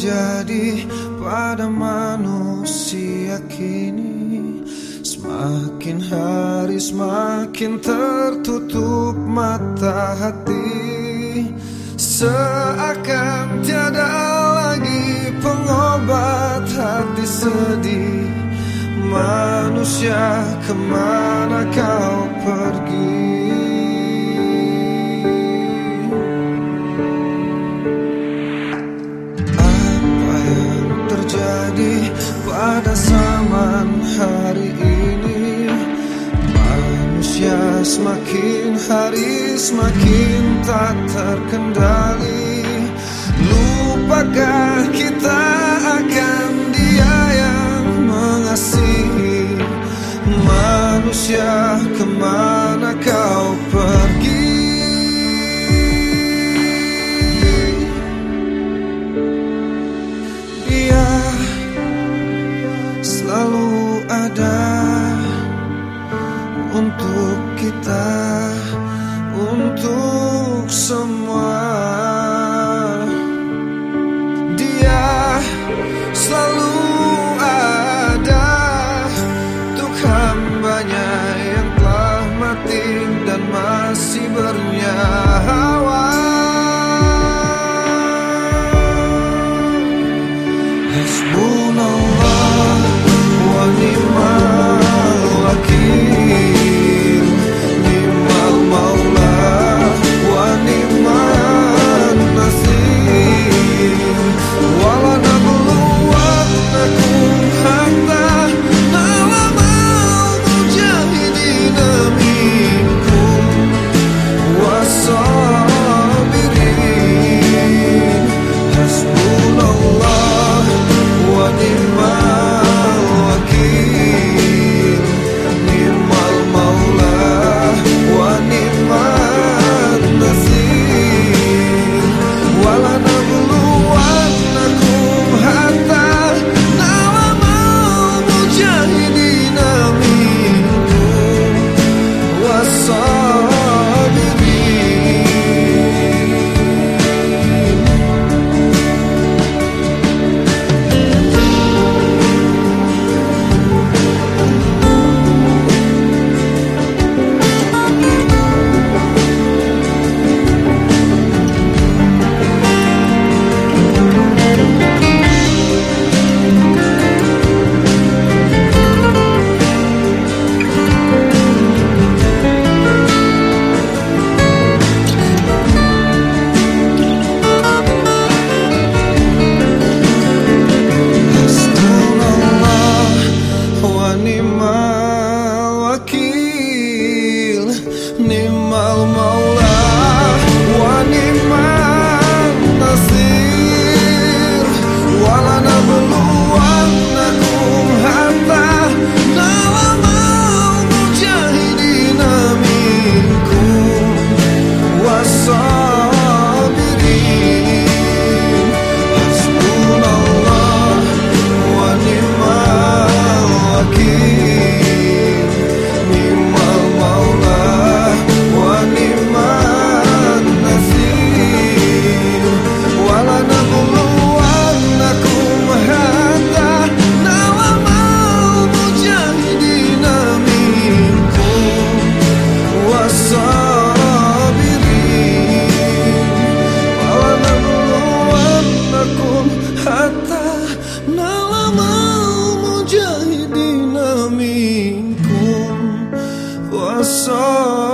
terjadi pada manusia kini. Semakin hari semakin tertutup mata hati. Seakan tiada lagi pengobat hati sedih. Manusia ke mana kau semakin hari semakin tak terkendali. Lupakan untuk semua. Dia selalu ada. Untuk hambanya yang telah mati dan masih bernyanyi So. soul